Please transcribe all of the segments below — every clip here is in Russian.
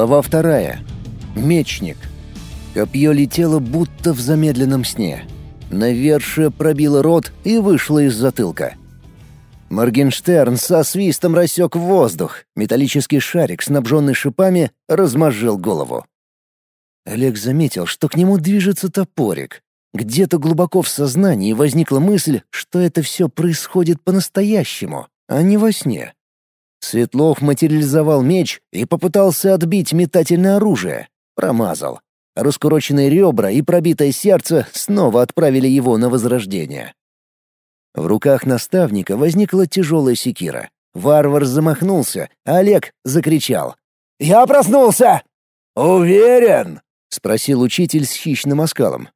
Глава вторая. Мечник. Копье летело будто в замедленном сне. Навершие пробило рот и вышло из затылка. Моргенштерн со свистом рассек воздух. Металлический шарик, снабженный шипами, размозжил голову. Олег заметил, что к нему движется топорик. Где-то глубоко в сознании возникла мысль, что это все происходит по-настоящему, а не во сне. Светлов материализовал меч и попытался отбить метательное оружие. Промазал. Раскуроченные ребра и пробитое сердце снова отправили его на возрождение. В руках наставника возникла тяжелая секира. Варвар замахнулся, а Олег закричал. «Я проснулся!» «Уверен?» — спросил учитель с хищным оскалом.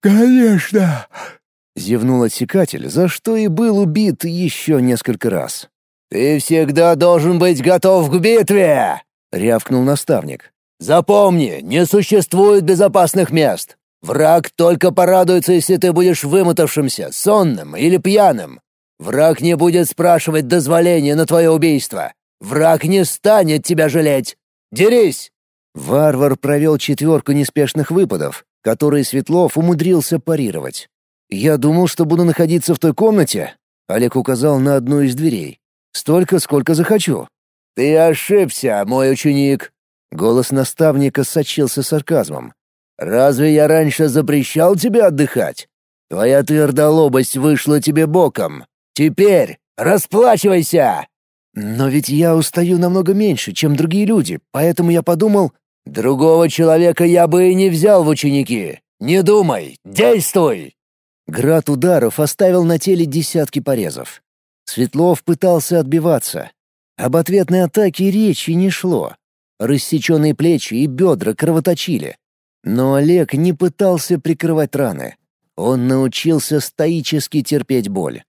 «Конечно!» — зевнул отсекатель, за что и был убит еще несколько раз. «Ты всегда должен быть готов к битве!» — рявкнул наставник. «Запомни, не существует безопасных мест. Враг только порадуется, если ты будешь вымотавшимся, сонным или пьяным. Враг не будет спрашивать дозволения на твое убийство. Враг не станет тебя жалеть. Дерись!» Варвар провел четверку неспешных выпадов, которые Светлов умудрился парировать. «Я думал, что буду находиться в той комнате», — Олег указал на одну из дверей. «Столько, сколько захочу». «Ты ошибся, мой ученик», — голос наставника сочился сарказмом. «Разве я раньше запрещал тебе отдыхать? Твоя твердолобость вышла тебе боком. Теперь расплачивайся!» «Но ведь я устаю намного меньше, чем другие люди, поэтому я подумал, Другого человека я бы и не взял в ученики. Не думай, действуй!» Град ударов оставил на теле десятки порезов. Светлов пытался отбиваться. Об ответной атаке речи не шло. Рассеченные плечи и бедра кровоточили. Но Олег не пытался прикрывать раны. Он научился стоически терпеть боль.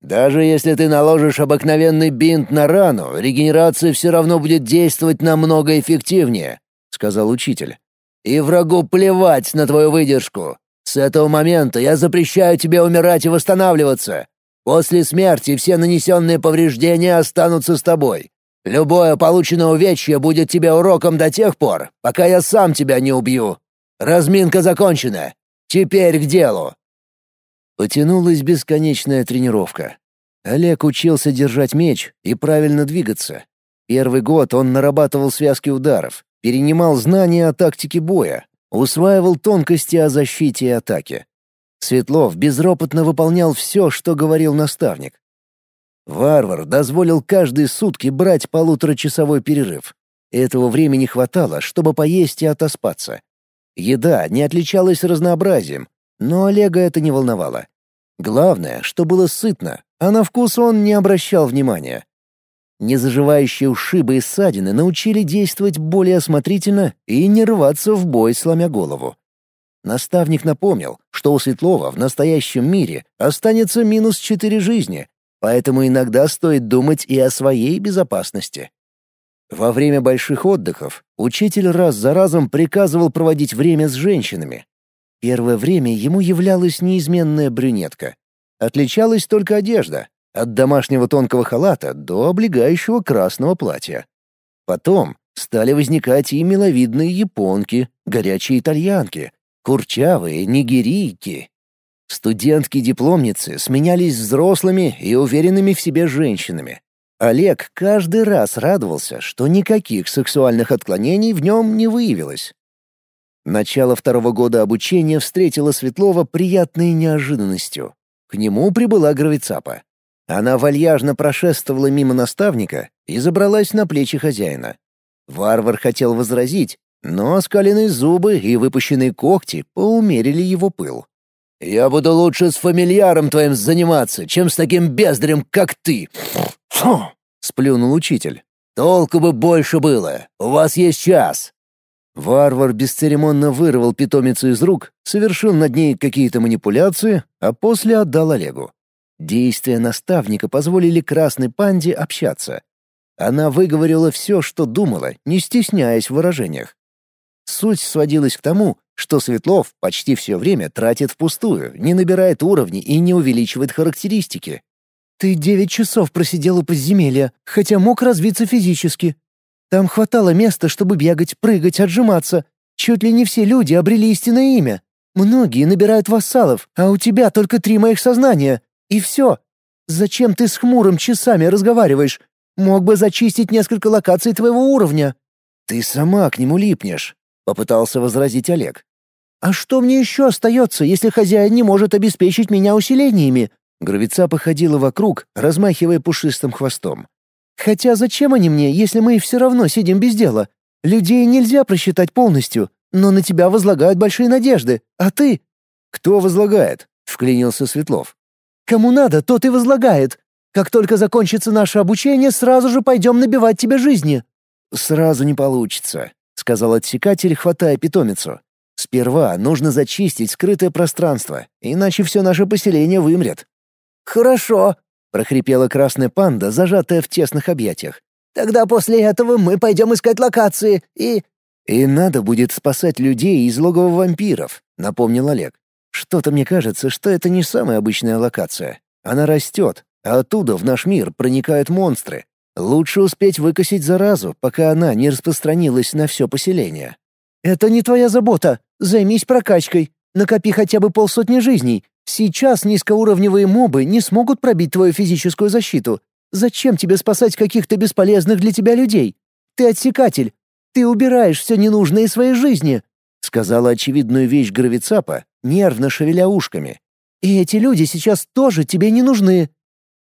«Даже если ты наложишь обыкновенный бинт на рану, регенерация все равно будет действовать намного эффективнее сказал учитель. «И врагу плевать на твою выдержку. С этого момента я запрещаю тебе умирать и восстанавливаться. После смерти все нанесенные повреждения останутся с тобой. Любое полученное увечье будет тебе уроком до тех пор, пока я сам тебя не убью. Разминка закончена. Теперь к делу». Потянулась бесконечная тренировка. Олег учился держать меч и правильно двигаться. Первый год он нарабатывал связки ударов, перенимал знания о тактике боя, усваивал тонкости о защите и атаке. Светлов безропотно выполнял все, что говорил наставник. Варвар дозволил каждые сутки брать полуторачасовой перерыв. Этого времени хватало, чтобы поесть и отоспаться. Еда не отличалась разнообразием, но Олега это не волновало. Главное, что было сытно, а на вкус он не обращал внимания. Незаживающие ушибы и ссадины научили действовать более осмотрительно и не рваться в бой, сломя голову. Наставник напомнил, что у Светлова в настоящем мире останется минус четыре жизни, поэтому иногда стоит думать и о своей безопасности. Во время больших отдыхов учитель раз за разом приказывал проводить время с женщинами. Первое время ему являлась неизменная брюнетка. Отличалась только одежда, от домашнего тонкого халата до облегающего красного платья. Потом стали возникать и миловидные японки, горячие итальянки, курчавые нигерийки. Студентки-дипломницы сменялись взрослыми и уверенными в себе женщинами. Олег каждый раз радовался, что никаких сексуальных отклонений в нем не выявилось. Начало второго года обучения встретило Светлова приятной неожиданностью. К нему прибыла Гравицапа. Она вальяжно прошествовала мимо наставника и забралась на плечи хозяина. Варвар хотел возразить, но оскаленные зубы и выпущенные когти поумерили его пыл. «Я буду лучше с фамильяром твоим заниматься, чем с таким бездарем, как ты!» Фу! сплюнул учитель. «Толку бы больше было! У вас есть час!» Варвар бесцеремонно вырвал питомицу из рук, совершил над ней какие-то манипуляции, а после отдал Олегу. Действия наставника позволили Красной Панде общаться. Она выговорила все, что думала, не стесняясь в выражениях. Суть сводилась к тому, что Светлов почти все время тратит впустую, не набирает уровни и не увеличивает характеристики. «Ты девять часов просидел у подземелья, хотя мог развиться физически. Там хватало места, чтобы бегать, прыгать, отжиматься. Чуть ли не все люди обрели истинное имя. Многие набирают вассалов, а у тебя только три моих сознания. И все. Зачем ты с хмурым часами разговариваешь? Мог бы зачистить несколько локаций твоего уровня». «Ты сама к нему липнешь», — попытался возразить Олег. «А что мне еще остается, если хозяин не может обеспечить меня усилениями?» Гравица походила вокруг, размахивая пушистым хвостом. «Хотя зачем они мне, если мы все равно сидим без дела? Людей нельзя просчитать полностью, но на тебя возлагают большие надежды, а ты...» «Кто возлагает?» — вклинился Светлов. «Кому надо, тот и возлагает. Как только закончится наше обучение, сразу же пойдем набивать тебе жизни». «Сразу не получится», — сказал отсекатель, хватая питомицу. «Сперва нужно зачистить скрытое пространство, иначе все наше поселение вымрет». «Хорошо», — прохрипела красная панда, зажатая в тесных объятиях. «Тогда после этого мы пойдем искать локации и...» «И надо будет спасать людей из логова вампиров», — напомнил Олег. «Что-то мне кажется, что это не самая обычная локация. Она растет, а оттуда в наш мир проникают монстры. Лучше успеть выкосить заразу, пока она не распространилась на все поселение. «Это не твоя забота. Займись прокачкой. Накопи хотя бы полсотни жизней. Сейчас низкоуровневые мобы не смогут пробить твою физическую защиту. Зачем тебе спасать каких-то бесполезных для тебя людей? Ты отсекатель. Ты убираешь все ненужное из своей жизни», — сказала очевидную вещь Гравицапа, нервно шевеля ушками. «И эти люди сейчас тоже тебе не нужны.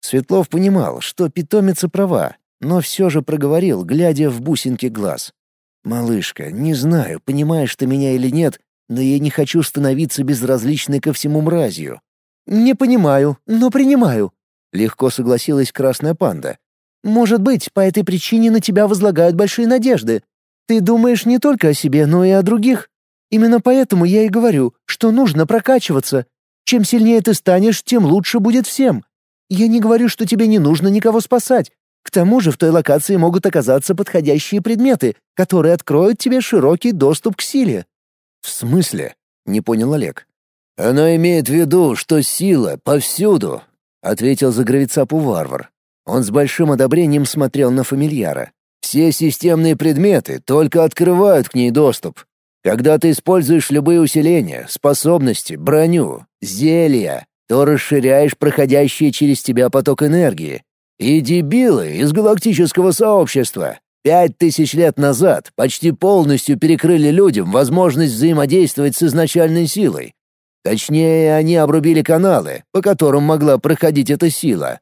Светлов понимал, что питомица права, но все же проговорил, глядя в бусинки глаз. «Малышка, не знаю, понимаешь ты меня или нет, но я не хочу становиться безразличной ко всему мразью». «Не понимаю, но принимаю», — легко согласилась красная панда. «Может быть, по этой причине на тебя возлагают большие надежды. Ты думаешь не только о себе, но и о других. Именно поэтому я и говорю, что нужно прокачиваться. Чем сильнее ты станешь, тем лучше будет всем. Я не говорю, что тебе не нужно никого спасать. К тому же в той локации могут оказаться подходящие предметы, которые откроют тебе широкий доступ к силе». «В смысле?» — не понял Олег. «Она имеет в виду, что сила повсюду», — ответил за гравицапу варвар. Он с большим одобрением смотрел на фамильяра. «Все системные предметы только открывают к ней доступ. Когда ты используешь любые усиления, способности, броню, зелья, то расширяешь проходящий через тебя поток энергии. И дебилы из галактического сообщества пять тысяч лет назад почти полностью перекрыли людям возможность взаимодействовать с изначальной силой. Точнее, они обрубили каналы, по которым могла проходить эта сила.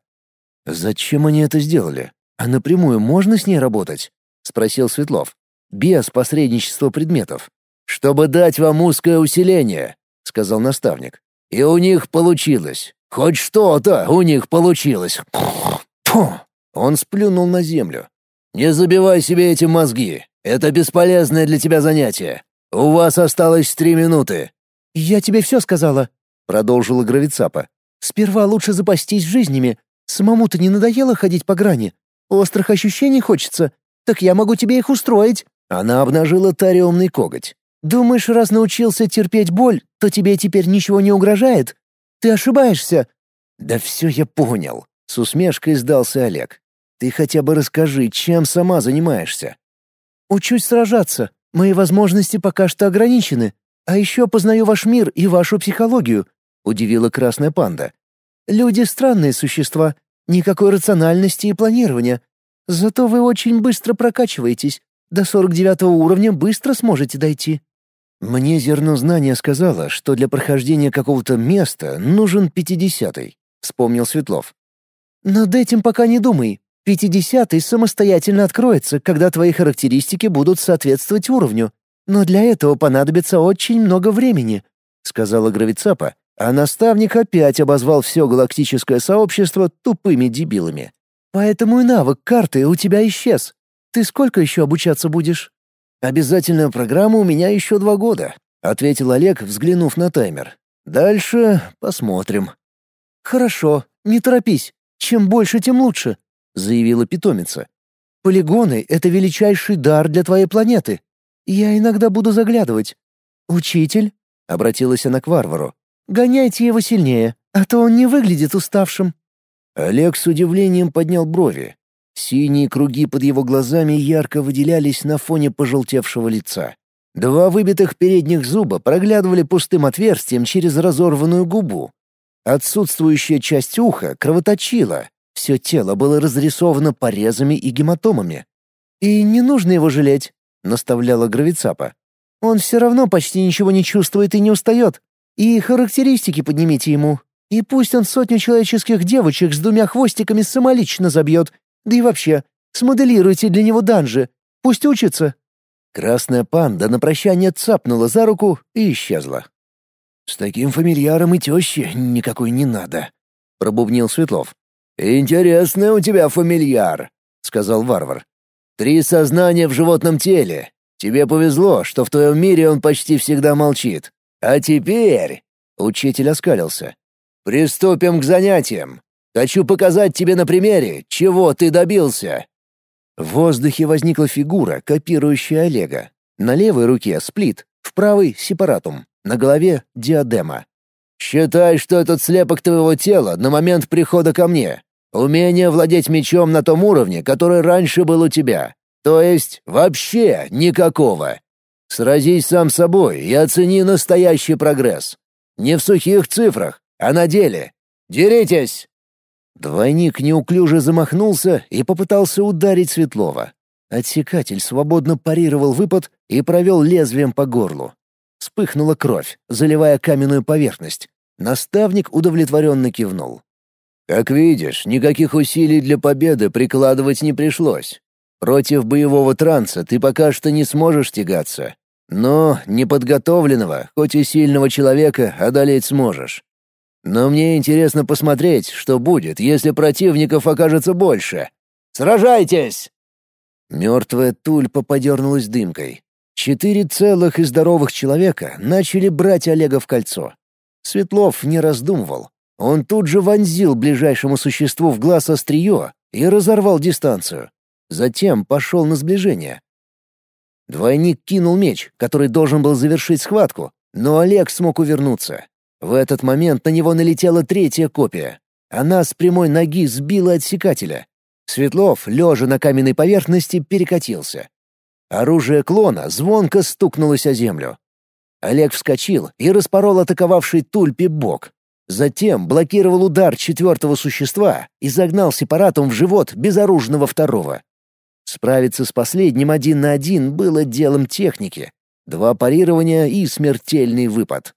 «Зачем они это сделали? А напрямую можно с ней работать?» — спросил Светлов. «Без посредничества предметов». «Чтобы дать вам узкое усиление», — сказал наставник. И у них получилось. Хоть что-то у них получилось. Фу. Он сплюнул на землю. «Не забивай себе эти мозги. Это бесполезное для тебя занятие. У вас осталось три минуты». «Я тебе все сказала», — продолжила Гравицапа. «Сперва лучше запастись жизнями. Самому-то не надоело ходить по грани? Острых ощущений хочется. Так я могу тебе их устроить». Она обнажила тариумный коготь. Думаешь, раз научился терпеть боль, то тебе теперь ничего не угрожает? Ты ошибаешься!» «Да все я понял», — с усмешкой сдался Олег. «Ты хотя бы расскажи, чем сама занимаешься?» «Учусь сражаться. Мои возможности пока что ограничены. А еще познаю ваш мир и вашу психологию», — удивила Красная Панда. «Люди — странные существа. Никакой рациональности и планирования. Зато вы очень быстро прокачиваетесь. До 49 уровня быстро сможете дойти». Мне зерно знания сказала, что для прохождения какого-то места нужен пятидесятый, вспомнил Светлов. Над этим пока не думай. Пятидесятый самостоятельно откроется, когда твои характеристики будут соответствовать уровню. Но для этого понадобится очень много времени, сказала Гравицапа, а наставник опять обозвал все галактическое сообщество тупыми дебилами. Поэтому и навык карты у тебя исчез. Ты сколько еще обучаться будешь? «Обязательная программа у меня еще два года», — ответил Олег, взглянув на таймер. «Дальше посмотрим». «Хорошо, не торопись. Чем больше, тем лучше», — заявила питомица. «Полигоны — это величайший дар для твоей планеты. Я иногда буду заглядывать. Учитель?» — обратилась она к варвару. «Гоняйте его сильнее, а то он не выглядит уставшим». Олег с удивлением поднял брови. Синие круги под его глазами ярко выделялись на фоне пожелтевшего лица. Два выбитых передних зуба проглядывали пустым отверстием через разорванную губу. Отсутствующая часть уха кровоточила. Все тело было разрисовано порезами и гематомами. «И не нужно его жалеть», — наставляла Гравицапа. «Он все равно почти ничего не чувствует и не устает. И характеристики поднимите ему. И пусть он сотню человеческих девочек с двумя хвостиками самолично забьет. Да и вообще, смоделируйте для него данжи. Пусть учится». Красная панда на прощание цапнула за руку и исчезла. «С таким фамильяром и тещи никакой не надо», — пробубнил Светлов. «Интересный у тебя фамильяр», — сказал варвар. «Три сознания в животном теле. Тебе повезло, что в твоем мире он почти всегда молчит. А теперь...» — учитель оскалился. «Приступим к занятиям. Хочу показать тебе на примере, чего ты добился. В воздухе возникла фигура, копирующая Олега. На левой руке — сплит, в правой — сепаратум, на голове — диадема. «Считай, что этот слепок твоего тела на момент прихода ко мне. Умение владеть мечом на том уровне, который раньше был у тебя. То есть вообще никакого. Сразись сам собой и оцени настоящий прогресс. Не в сухих цифрах, а на деле. Деритесь!» Двойник неуклюже замахнулся и попытался ударить Светлова. Отсекатель свободно парировал выпад и провел лезвием по горлу. Вспыхнула кровь, заливая каменную поверхность. Наставник удовлетворенно кивнул. «Как видишь, никаких усилий для победы прикладывать не пришлось. Против боевого транса ты пока что не сможешь тягаться. Но неподготовленного, хоть и сильного человека одолеть сможешь. Но мне интересно посмотреть, что будет, если противников окажется больше. Сражайтесь!» Мертвая тульпа подернулась дымкой. Четыре целых и здоровых человека начали брать Олега в кольцо. Светлов не раздумывал. Он тут же вонзил ближайшему существу в глаз острие и разорвал дистанцию. Затем пошел на сближение. Двойник кинул меч, который должен был завершить схватку, но Олег смог увернуться. В этот момент на него налетела третья копия. Она с прямой ноги сбила отсекателя. Светлов, лежа на каменной поверхности, перекатился. Оружие клона звонко стукнулось о землю. Олег вскочил и распорол атаковавший тульпе бок. Затем блокировал удар четвертого существа и загнал сепаратум в живот безоружного второго. Справиться с последним один на один было делом техники. Два парирования и смертельный выпад.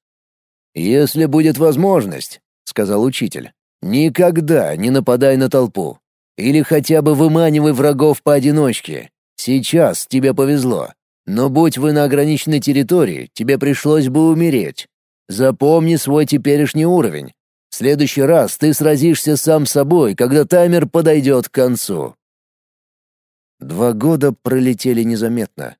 «Если будет возможность», — сказал учитель, — «никогда не нападай на толпу. Или хотя бы выманивай врагов поодиночке. Сейчас тебе повезло. Но будь вы на ограниченной территории, тебе пришлось бы умереть. Запомни свой теперешний уровень. В следующий раз ты сразишься сам с собой, когда таймер подойдет к концу». Два года пролетели незаметно.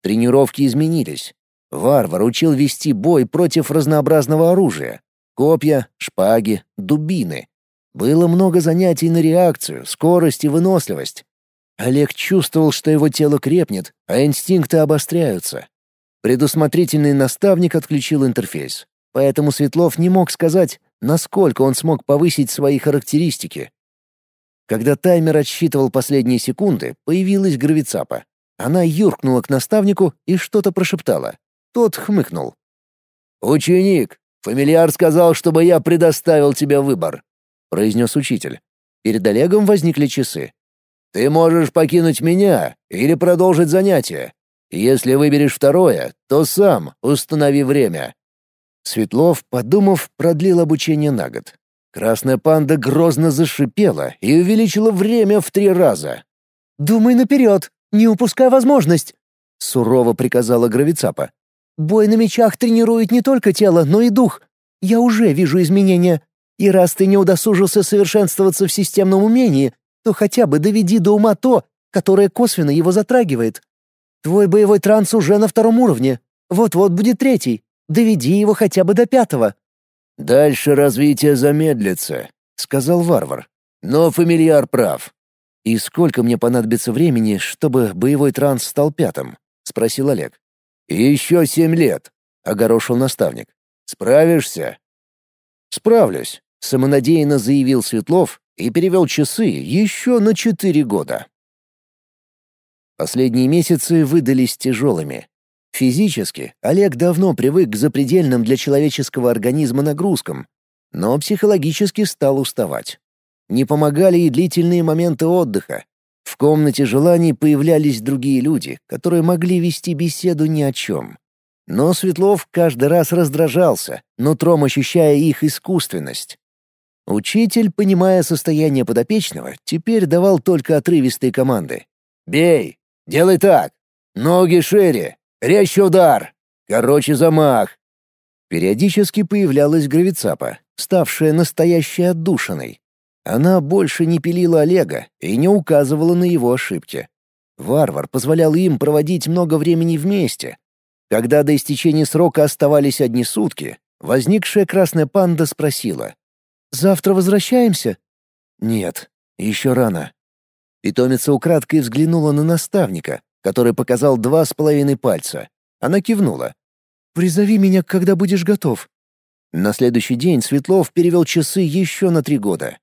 Тренировки изменились. Варвар учил вести бой против разнообразного оружия. Копья, шпаги, дубины. Было много занятий на реакцию, скорость и выносливость. Олег чувствовал, что его тело крепнет, а инстинкты обостряются. Предусмотрительный наставник отключил интерфейс, поэтому Светлов не мог сказать, насколько он смог повысить свои характеристики. Когда таймер отсчитывал последние секунды, появилась гравицапа. Она юркнула к наставнику и что-то прошептала. Тот хмыкнул. «Ученик, фамильяр сказал, чтобы я предоставил тебе выбор», — произнес учитель. Перед Олегом возникли часы. «Ты можешь покинуть меня или продолжить занятие. Если выберешь второе, то сам установи время». Светлов, подумав, продлил обучение на год. Красная панда грозно зашипела и увеличила время в три раза. «Думай наперед, не упускай возможность», — сурово приказала Гравицапа. Бой на мечах тренирует не только тело, но и дух. Я уже вижу изменения. И раз ты не удосужился совершенствоваться в системном умении, то хотя бы доведи до ума то, которое косвенно его затрагивает. Твой боевой транс уже на втором уровне. Вот-вот будет третий. Доведи его хотя бы до пятого». «Дальше развитие замедлится», — сказал варвар. «Но фамильяр прав». «И сколько мне понадобится времени, чтобы боевой транс стал пятым?» — спросил Олег. Еще семь лет», — огорошил наставник. «Справишься?» «Справлюсь», — самонадеянно заявил Светлов и перевел часы еще на четыре года. Последние месяцы выдались тяжелыми. Физически Олег давно привык к запредельным для человеческого организма нагрузкам, но психологически стал уставать. Не помогали и длительные моменты отдыха. В комнате желаний появлялись другие люди, которые могли вести беседу ни о чем. Но Светлов каждый раз раздражался, нутром ощущая их искусственность. Учитель, понимая состояние подопечного, теперь давал только отрывистые команды. «Бей! Делай так! Ноги шире! Резче удар! Короче замах!» Периодически появлялась гравицапа, ставшая настоящей отдушиной. Она больше не пилила Олега и не указывала на его ошибки. Варвар позволял им проводить много времени вместе. Когда до истечения срока оставались одни сутки, возникшая красная панда спросила. «Завтра возвращаемся?» «Нет, еще рано. Питомица украдкой взглянула на наставника, который показал два с половиной пальца. Она кивнула. «Призови меня, когда будешь готов». На следующий день Светлов перевел часы еще на три года.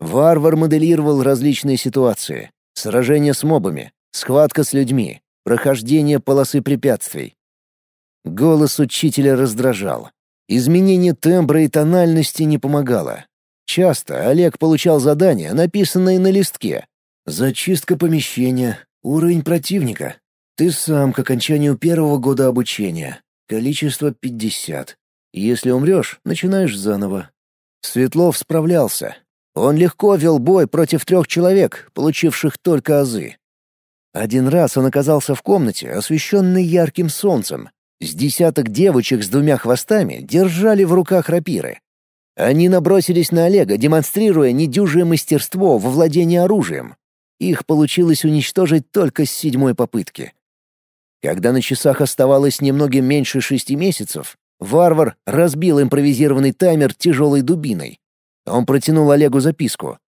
Варвар моделировал различные ситуации. Сражение с мобами, схватка с людьми, прохождение полосы препятствий. Голос учителя раздражал. Изменение тембра и тональности не помогало. Часто Олег получал задания, написанные на листке, Зачистка помещения, уровень противника. Ты сам к окончанию первого года обучения. Количество 50. Если умрешь, начинаешь заново. Светлов справлялся. Он легко вел бой против трех человек, получивших только азы. Один раз он оказался в комнате, освещенной ярким солнцем. С десяток девочек с двумя хвостами держали в руках рапиры. Они набросились на Олега, демонстрируя недюжее мастерство во владении оружием. Их получилось уничтожить только с седьмой попытки. Когда на часах оставалось немного меньше шести месяцев, варвар разбил импровизированный таймер тяжелой дубиной. Он протянул Олегу записку.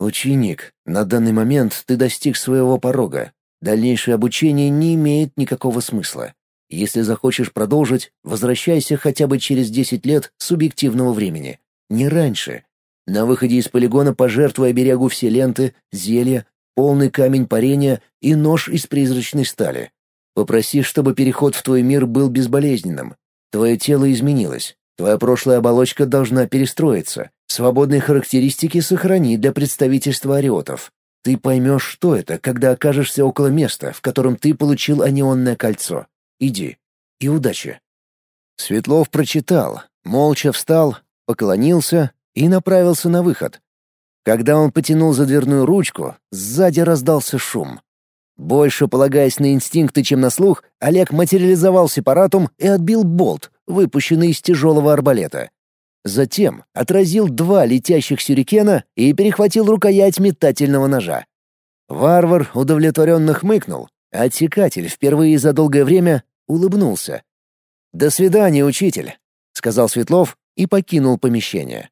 «Ученик, на данный момент ты достиг своего порога. Дальнейшее обучение не имеет никакого смысла. Если захочешь продолжить, возвращайся хотя бы через 10 лет субъективного времени. Не раньше. На выходе из полигона пожертвуй оберегу все ленты, зелья, полный камень парения и нож из призрачной стали. Попроси, чтобы переход в твой мир был безболезненным. Твое тело изменилось. Твоя прошлая оболочка должна перестроиться. Свободные характеристики сохрани для представительства ариотов. Ты поймешь, что это, когда окажешься около места, в котором ты получил анионное кольцо. Иди. И удачи. Светлов прочитал, молча встал, поклонился и направился на выход, когда он потянул за дверную ручку, сзади раздался шум. Больше полагаясь на инстинкты, чем на слух, Олег материализовал сепаратум и отбил болт, выпущенный из тяжелого арбалета. Затем отразил два летящих сюрикена и перехватил рукоять метательного ножа. Варвар удовлетворенно хмыкнул, отсекатель впервые за долгое время улыбнулся. «До свидания, учитель», — сказал Светлов и покинул помещение.